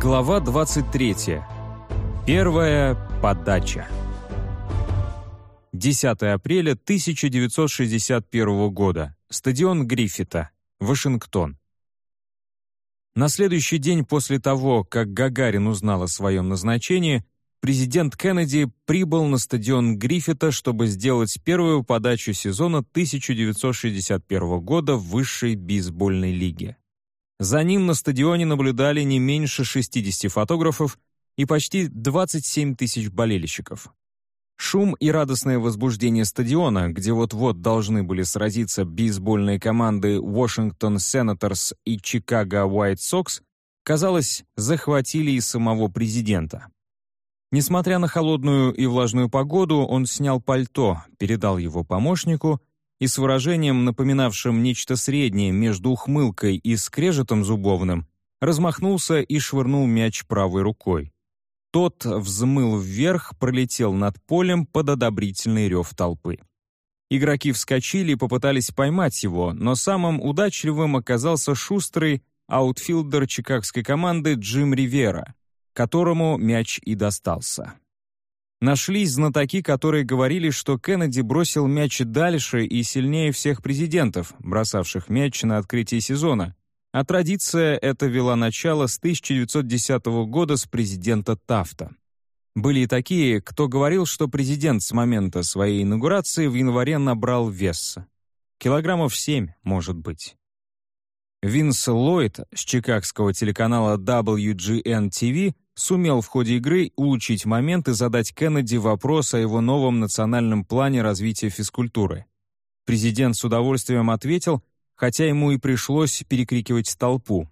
Глава 23. Первая подача. 10 апреля 1961 года. Стадион Гриффита, Вашингтон. На следующий день после того, как Гагарин узнал о своем назначении, президент Кеннеди прибыл на стадион Гриффита, чтобы сделать первую подачу сезона 1961 года в высшей бейсбольной лиге. За ним на стадионе наблюдали не меньше 60 фотографов и почти 27 тысяч болельщиков. Шум и радостное возбуждение стадиона, где вот-вот должны были сразиться бейсбольные команды Washington Senators и Chicago White Sox, казалось, захватили и самого президента. Несмотря на холодную и влажную погоду, он снял пальто, передал его помощнику и с выражением, напоминавшим нечто среднее между ухмылкой и скрежетом зубовным, размахнулся и швырнул мяч правой рукой. Тот взмыл вверх, пролетел над полем под одобрительный рев толпы. Игроки вскочили и попытались поймать его, но самым удачливым оказался шустрый аутфилдер чикагской команды Джим Ривера, которому мяч и достался. Нашлись знатоки, которые говорили, что Кеннеди бросил мяч дальше и сильнее всех президентов, бросавших мяч на открытии сезона, а традиция эта вела начало с 1910 года с президента Тафта. Были и такие, кто говорил, что президент с момента своей инаугурации в январе набрал вес. Килограммов 7, может быть. Винс Ллойд с чикагского телеканала WGN-TV сумел в ходе игры улучшить момент и задать Кеннеди вопрос о его новом национальном плане развития физкультуры. Президент с удовольствием ответил, хотя ему и пришлось перекрикивать толпу.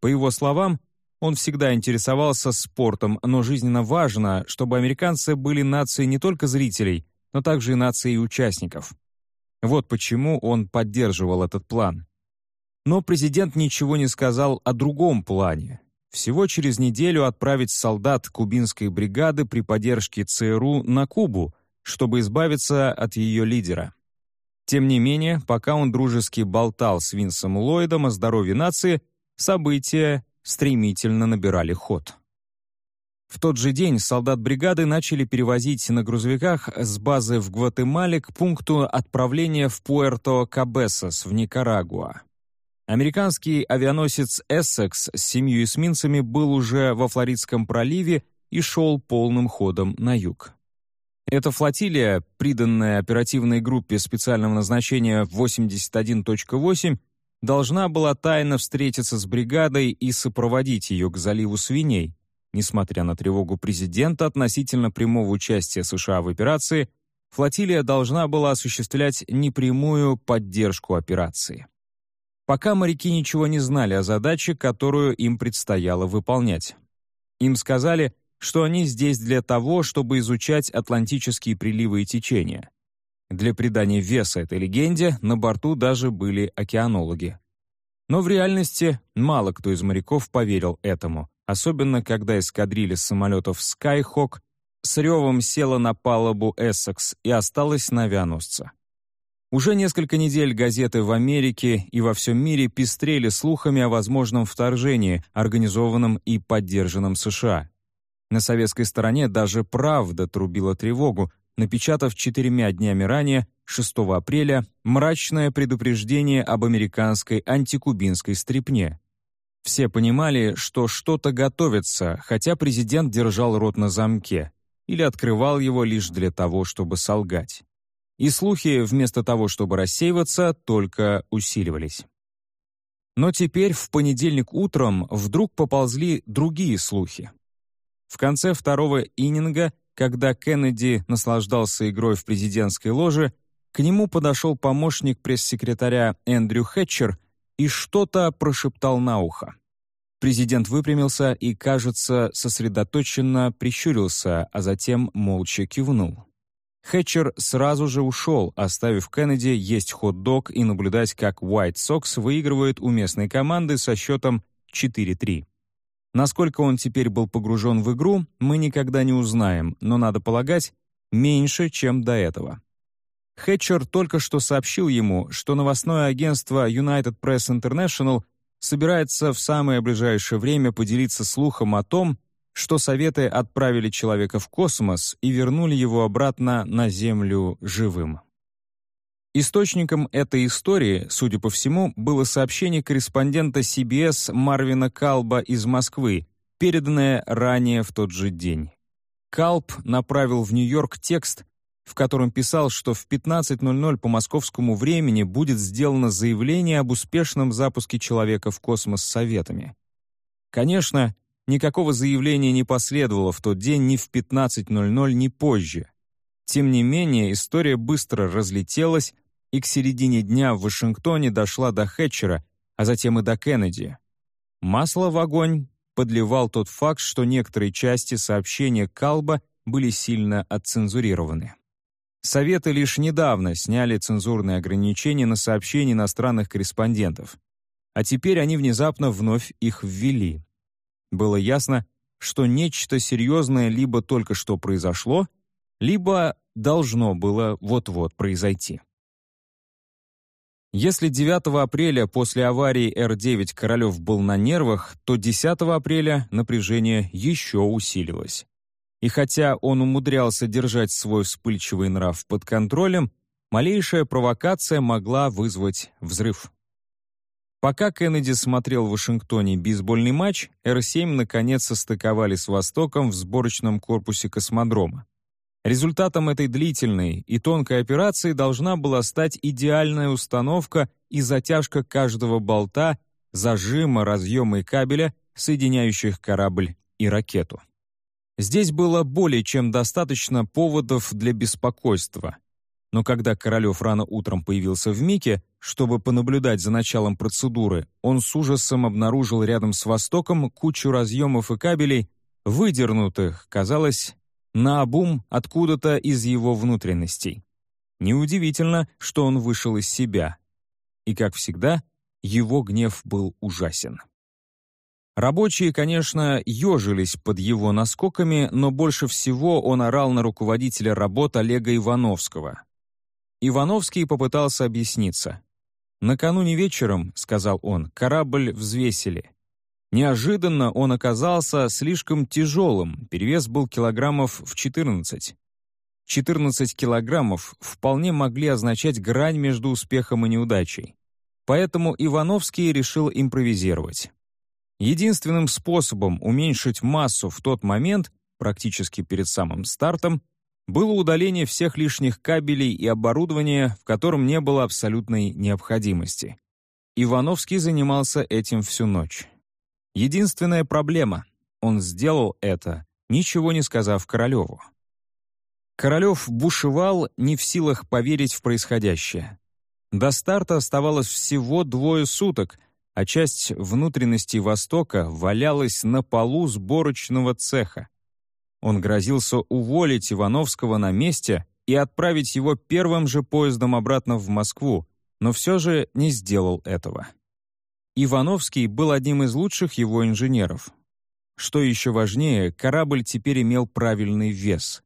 По его словам, он всегда интересовался спортом, но жизненно важно, чтобы американцы были нацией не только зрителей, но также и нацией участников. Вот почему он поддерживал этот план. Но президент ничего не сказал о другом плане, всего через неделю отправить солдат кубинской бригады при поддержке ЦРУ на Кубу, чтобы избавиться от ее лидера. Тем не менее, пока он дружески болтал с Винсом Ллойдом о здоровье нации, события стремительно набирали ход. В тот же день солдат бригады начали перевозить на грузовиках с базы в Гватемале к пункту отправления в Пуэрто-Кабесос в Никарагуа. Американский авианосец «Эссекс» с семью эсминцами был уже во Флоридском проливе и шел полным ходом на юг. Эта флотилия, приданная оперативной группе специального назначения 81.8, должна была тайно встретиться с бригадой и сопроводить ее к заливу свиней. Несмотря на тревогу президента относительно прямого участия США в операции, флотилия должна была осуществлять непрямую поддержку операции пока моряки ничего не знали о задаче, которую им предстояло выполнять. Им сказали, что они здесь для того, чтобы изучать атлантические приливы и течения. Для придания веса этой легенде на борту даже были океанологи. Но в реальности мало кто из моряков поверил этому, особенно когда эскадрилья самолетов Skyhawk с ревом села на палубу Эссекс и осталась на авианосце. Уже несколько недель газеты в Америке и во всем мире пестрели слухами о возможном вторжении, организованном и поддержанном США. На советской стороне даже «Правда» трубила тревогу, напечатав четырьмя днями ранее, 6 апреля, мрачное предупреждение об американской антикубинской стрипне. Все понимали, что что-то готовится, хотя президент держал рот на замке или открывал его лишь для того, чтобы солгать и слухи, вместо того, чтобы рассеиваться, только усиливались. Но теперь, в понедельник утром, вдруг поползли другие слухи. В конце второго иннинга, когда Кеннеди наслаждался игрой в президентской ложе, к нему подошел помощник пресс-секретаря Эндрю Хэтчер и что-то прошептал на ухо. Президент выпрямился и, кажется, сосредоточенно прищурился, а затем молча кивнул. Хэтчер сразу же ушел, оставив Кеннеди есть хот-дог и наблюдать, как White Sox выигрывает у местной команды со счетом 4-3. Насколько он теперь был погружен в игру, мы никогда не узнаем, но, надо полагать, меньше, чем до этого. Хэтчер только что сообщил ему, что новостное агентство United Press International собирается в самое ближайшее время поделиться слухом о том, что Советы отправили человека в космос и вернули его обратно на Землю живым. Источником этой истории, судя по всему, было сообщение корреспондента CBS Марвина Калба из Москвы, переданное ранее в тот же день. Калб направил в Нью-Йорк текст, в котором писал, что в 15.00 по московскому времени будет сделано заявление об успешном запуске человека в космос советами. Конечно, никакого заявления не последовало в тот день ни в 15.00, ни позже. Тем не менее, история быстро разлетелась, и к середине дня в Вашингтоне дошла до Хэтчера, а затем и до Кеннеди. Масло в огонь подливал тот факт, что некоторые части сообщения Калба были сильно отцензурированы. Советы лишь недавно сняли цензурные ограничения на сообщения иностранных корреспондентов, а теперь они внезапно вновь их ввели. Было ясно, что нечто серьезное либо только что произошло, либо должно было вот-вот произойти. Если 9 апреля после аварии Р-9 Королев был на нервах, то 10 апреля напряжение еще усилилось. И хотя он умудрялся держать свой вспыльчивый нрав под контролем, малейшая провокация могла вызвать взрыв. Пока Кеннеди смотрел в Вашингтоне бейсбольный матч, Р-7 наконец состыковали с Востоком в сборочном корпусе космодрома. Результатом этой длительной и тонкой операции должна была стать идеальная установка и затяжка каждого болта, зажима, разъема и кабеля, соединяющих корабль и ракету. Здесь было более чем достаточно поводов для беспокойства. Но когда Королев рано утром появился в Мике, чтобы понаблюдать за началом процедуры, он с ужасом обнаружил рядом с Востоком кучу разъемов и кабелей, выдернутых, казалось, наобум откуда-то из его внутренностей. Неудивительно, что он вышел из себя. И, как всегда, его гнев был ужасен. Рабочие, конечно, ежились под его наскоками, но больше всего он орал на руководителя работ Олега Ивановского. Ивановский попытался объясниться. «Накануне вечером, — сказал он, — корабль взвесили. Неожиданно он оказался слишком тяжелым, перевес был килограммов в 14. 14 килограммов вполне могли означать грань между успехом и неудачей. Поэтому Ивановский решил импровизировать. Единственным способом уменьшить массу в тот момент, практически перед самым стартом, было удаление всех лишних кабелей и оборудования, в котором не было абсолютной необходимости. Ивановский занимался этим всю ночь. Единственная проблема — он сделал это, ничего не сказав Королеву. Королев бушевал, не в силах поверить в происходящее. До старта оставалось всего двое суток, а часть внутренности Востока валялась на полу сборочного цеха. Он грозился уволить Ивановского на месте и отправить его первым же поездом обратно в Москву, но все же не сделал этого. Ивановский был одним из лучших его инженеров. Что еще важнее, корабль теперь имел правильный вес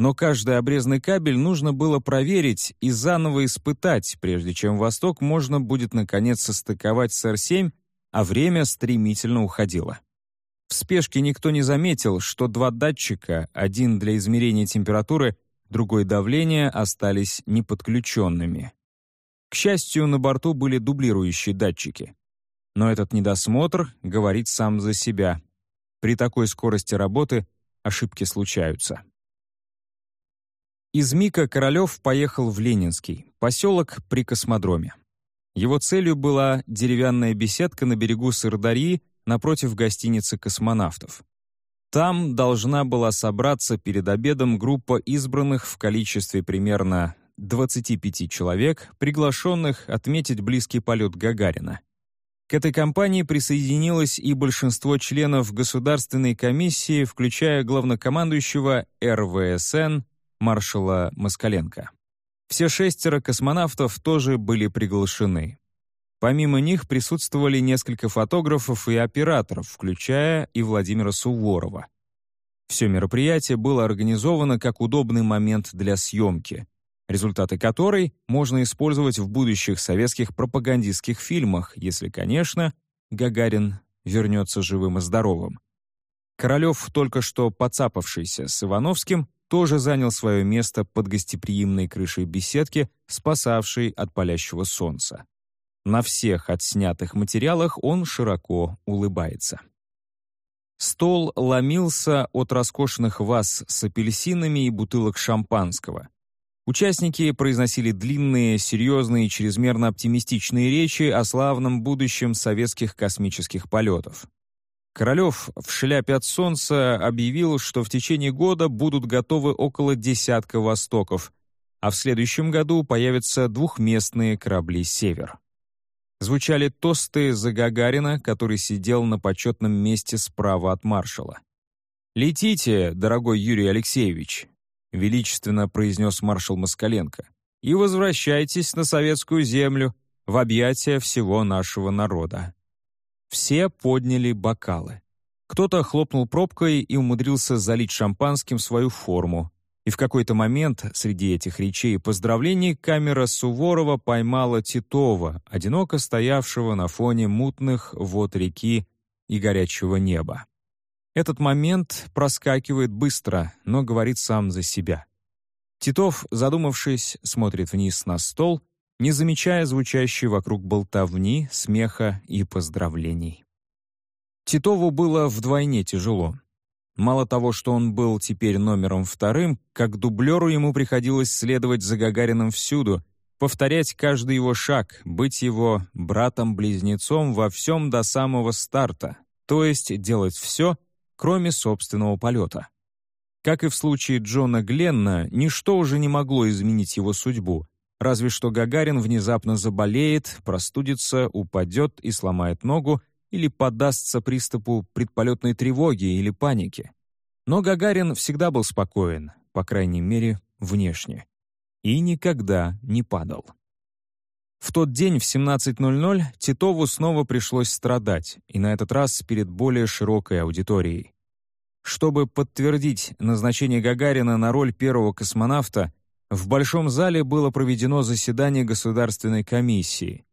но каждый обрезанный кабель нужно было проверить и заново испытать, прежде чем «Восток» можно будет наконец состыковать с Р-7, а время стремительно уходило. В спешке никто не заметил, что два датчика, один для измерения температуры, другой давления, остались неподключенными. К счастью, на борту были дублирующие датчики. Но этот недосмотр говорит сам за себя. При такой скорости работы ошибки случаются. Из Мика Королев поехал в Ленинский, поселок при космодроме. Его целью была деревянная беседка на берегу Сырдарьи напротив гостиницы космонавтов. Там должна была собраться перед обедом группа избранных в количестве примерно 25 человек, приглашенных отметить близкий полет Гагарина. К этой компании присоединилось и большинство членов Государственной комиссии, включая главнокомандующего РВСН маршала Москаленко. Все шестеро космонавтов тоже были приглашены. Помимо них присутствовали несколько фотографов и операторов, включая и Владимира Суворова. Все мероприятие было организовано как удобный момент для съемки, результаты которой можно использовать в будущих советских пропагандистских фильмах, если, конечно, Гагарин вернется живым и здоровым. Королев, только что подцапавшийся с Ивановским, тоже занял свое место под гостеприимной крышей беседки, спасавшей от палящего солнца. На всех отснятых материалах он широко улыбается. Стол ломился от роскошных ваз с апельсинами и бутылок шампанского. Участники произносили длинные, серьезные и чрезмерно оптимистичные речи о славном будущем советских космических полетов. Королев в шляпе от солнца объявил, что в течение года будут готовы около десятка «Востоков», а в следующем году появятся двухместные корабли «Север». Звучали тосты за Гагарина, который сидел на почетном месте справа от маршала. «Летите, дорогой Юрий Алексеевич», — величественно произнес маршал Москаленко, «и возвращайтесь на советскую землю в объятия всего нашего народа». Все подняли бокалы. Кто-то хлопнул пробкой и умудрился залить шампанским свою форму, и в какой-то момент среди этих речей и поздравлений камера Суворова поймала Титова, одиноко стоявшего на фоне мутных вод реки и горячего неба. Этот момент проскакивает быстро, но говорит сам за себя. Титов, задумавшись, смотрит вниз на стол, не замечая звучащей вокруг болтовни, смеха и поздравлений. Титову было вдвойне тяжело. Мало того, что он был теперь номером вторым, как дублеру ему приходилось следовать за Гагариным всюду, повторять каждый его шаг, быть его братом-близнецом во всем до самого старта, то есть делать все, кроме собственного полета. Как и в случае Джона Гленна, ничто уже не могло изменить его судьбу, разве что Гагарин внезапно заболеет, простудится, упадет и сломает ногу, или поддастся приступу предполетной тревоги или паники. Но Гагарин всегда был спокоен, по крайней мере, внешне. И никогда не падал. В тот день в 17.00 Титову снова пришлось страдать, и на этот раз перед более широкой аудиторией. Чтобы подтвердить назначение Гагарина на роль первого космонавта, в Большом зале было проведено заседание Государственной комиссии,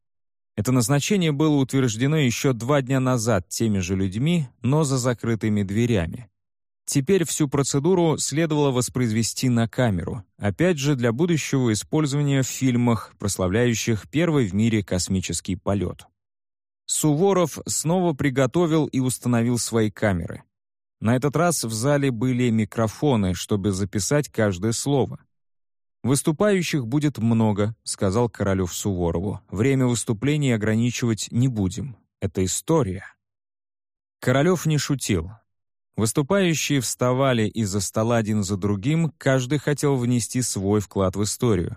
это назначение было утверждено еще два дня назад теми же людьми, но за закрытыми дверями. Теперь всю процедуру следовало воспроизвести на камеру, опять же для будущего использования в фильмах, прославляющих первый в мире космический полет. Суворов снова приготовил и установил свои камеры. На этот раз в зале были микрофоны, чтобы записать каждое слово. «Выступающих будет много», — сказал Королев Суворову. «Время выступлений ограничивать не будем. Это история». Королев не шутил. Выступающие вставали из-за стола один за другим, каждый хотел внести свой вклад в историю.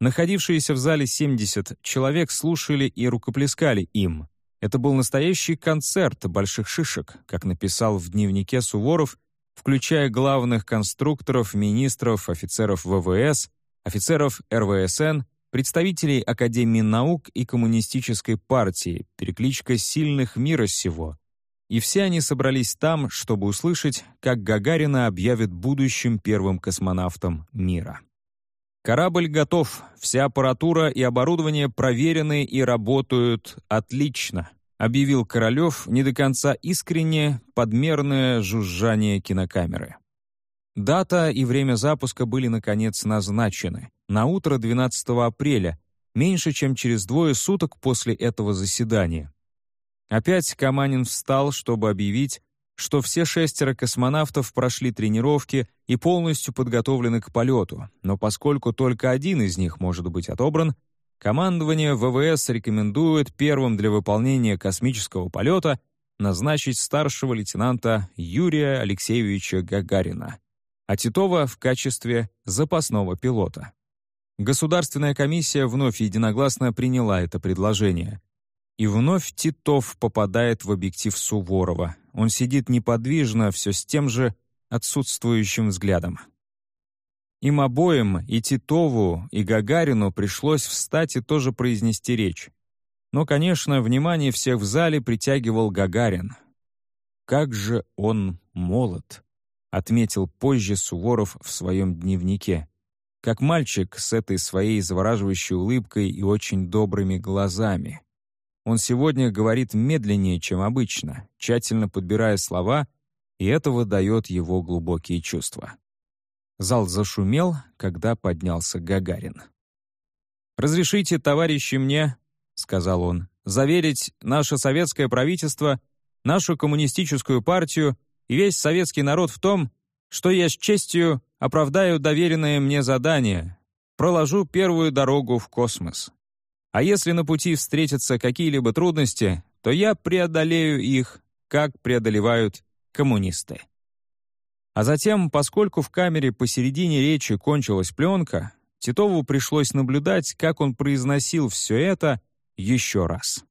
Находившиеся в зале 70 человек слушали и рукоплескали им. Это был настоящий концерт больших шишек, как написал в дневнике Суворов включая главных конструкторов, министров, офицеров ВВС, офицеров РВСН, представителей Академии наук и Коммунистической партии, перекличка сильных мира сего. И все они собрались там, чтобы услышать, как Гагарина объявит будущим первым космонавтом мира. Корабль готов, вся аппаратура и оборудование проверены и работают отлично объявил Королев не до конца искренне подмерное жужжание кинокамеры. Дата и время запуска были, наконец, назначены на утро 12 апреля, меньше чем через двое суток после этого заседания. Опять Каманин встал, чтобы объявить, что все шестеро космонавтов прошли тренировки и полностью подготовлены к полету, но поскольку только один из них может быть отобран, Командование ВВС рекомендует первым для выполнения космического полета назначить старшего лейтенанта Юрия Алексеевича Гагарина, а Титова в качестве запасного пилота. Государственная комиссия вновь единогласно приняла это предложение. И вновь Титов попадает в объектив Суворова. Он сидит неподвижно, все с тем же отсутствующим взглядом. Им обоим, и Титову, и Гагарину пришлось встать и тоже произнести речь. Но, конечно, внимание всех в зале притягивал Гагарин. «Как же он молод!» — отметил позже Суворов в своем дневнике. Как мальчик с этой своей завораживающей улыбкой и очень добрыми глазами. Он сегодня говорит медленнее, чем обычно, тщательно подбирая слова, и это выдает его глубокие чувства. Зал зашумел, когда поднялся Гагарин. «Разрешите, товарищи, мне, — сказал он, — заверить наше советское правительство, нашу коммунистическую партию и весь советский народ в том, что я с честью оправдаю доверенное мне задание, проложу первую дорогу в космос. А если на пути встретятся какие-либо трудности, то я преодолею их, как преодолевают коммунисты. А затем, поскольку в камере посередине речи кончилась пленка, Титову пришлось наблюдать, как он произносил все это еще раз.